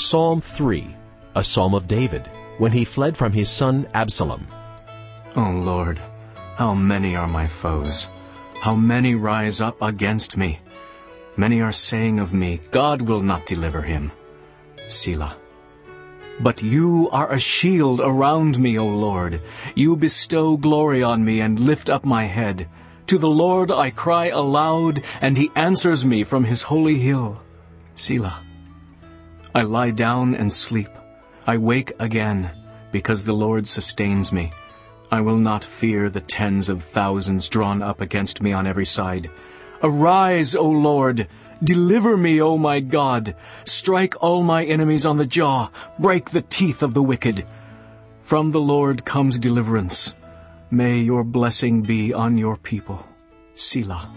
Psalm 3, a psalm of David, when he fled from his son Absalom. O Lord, how many are my foes? How many rise up against me? Many are saying of me, God will not deliver him. Selah. But you are a shield around me, O Lord. You bestow glory on me and lift up my head. To the Lord I cry aloud, and he answers me from his holy hill. Selah. I lie down and sleep. I wake again, because the Lord sustains me. I will not fear the tens of thousands drawn up against me on every side. Arise, O Lord! Deliver me, O my God! Strike all my enemies on the jaw! Break the teeth of the wicked! From the Lord comes deliverance. May your blessing be on your people. Selah.